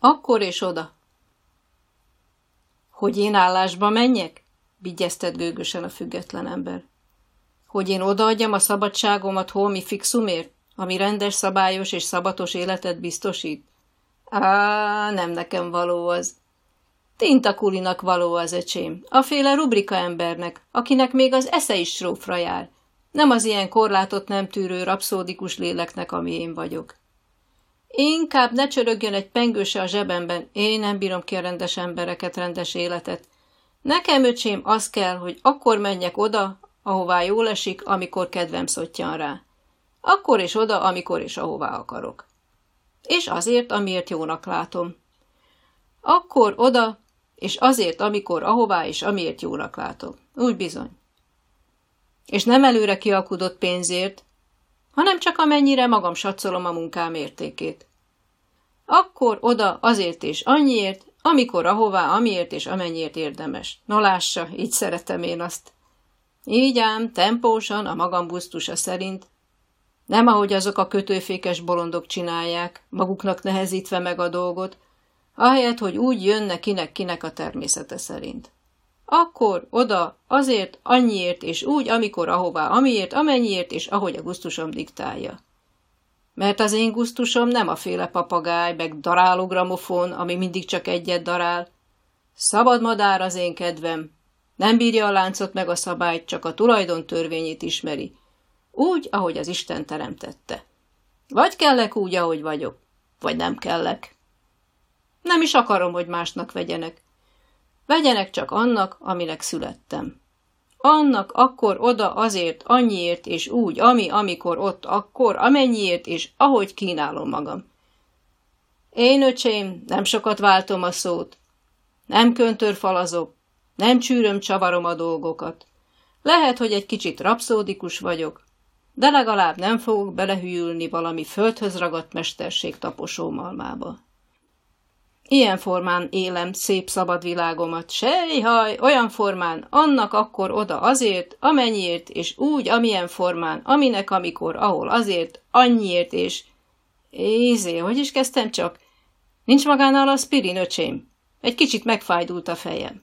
Akkor és oda. Hogy én állásba menjek? Vigyeztet gőgösen a független ember. Hogy én odaadjam a szabadságomat holmi fixumért, ami rendes, szabályos és szabatos életet biztosít? Á, nem nekem való az. Tintakulinak való az öcsém, a féle rubrika embernek, akinek még az esze is srófra jár. Nem az ilyen korlátot nem tűrő rapszódikus léleknek, ami én vagyok. Inkább ne csörögjön egy pengőse a zsebemben, én nem bírom ki a rendes embereket, rendes életet. Nekem, öcsém, az kell, hogy akkor menjek oda, ahová jól esik, amikor kedvem szottyan rá. Akkor és oda, amikor és ahová akarok. És azért, amiért jónak látom. Akkor oda, és azért, amikor ahová és amiért jónak látom. Úgy bizony. És nem előre kialkudott pénzért, hanem csak amennyire magam satszolom a munkám értékét. Akkor oda azért és annyiért, amikor ahová, amiért és amennyiért érdemes. No lássa, így szeretem én azt. Így ám, tempósan, a magam busztusa szerint, nem ahogy azok a kötőfékes bolondok csinálják, maguknak nehezítve meg a dolgot, ahelyett, hogy úgy jönne kinek-kinek a természete szerint. Akkor oda, azért, annyiért és úgy, amikor, ahová, amiért, amennyiért és ahogy a gusztusom diktálja. Mert az én gusztusom nem a féle papagáj, meg daráló gramofon, ami mindig csak egyet darál. Szabad madár az én kedvem. Nem bírja a láncot meg a szabályt, csak a tulajdon törvényét ismeri. Úgy, ahogy az Isten teremtette. Vagy kellek úgy, ahogy vagyok, vagy nem kellek. Nem is akarom, hogy másnak vegyenek. Vegyenek csak annak, aminek születtem. Annak akkor oda azért, annyiért és úgy, ami, amikor ott, akkor, amennyiért és ahogy kínálom magam. Én, öcsém, nem sokat váltom a szót. Nem köntörfalazok, nem csűröm, csavarom a dolgokat. Lehet, hogy egy kicsit rapszódikus vagyok, de legalább nem fogok belehűlni valami földhöz ragadt mesterség taposó malmába. Ilyen formán élem szép szabad világomat, sejhaj, olyan formán, annak akkor oda azért, amennyiért, és úgy, amilyen formán, aminek, amikor, ahol azért, annyiért, és... Ézé, hogy is kezdtem csak? Nincs magánál a spirin, öcsém? Egy kicsit megfájdult a fejem.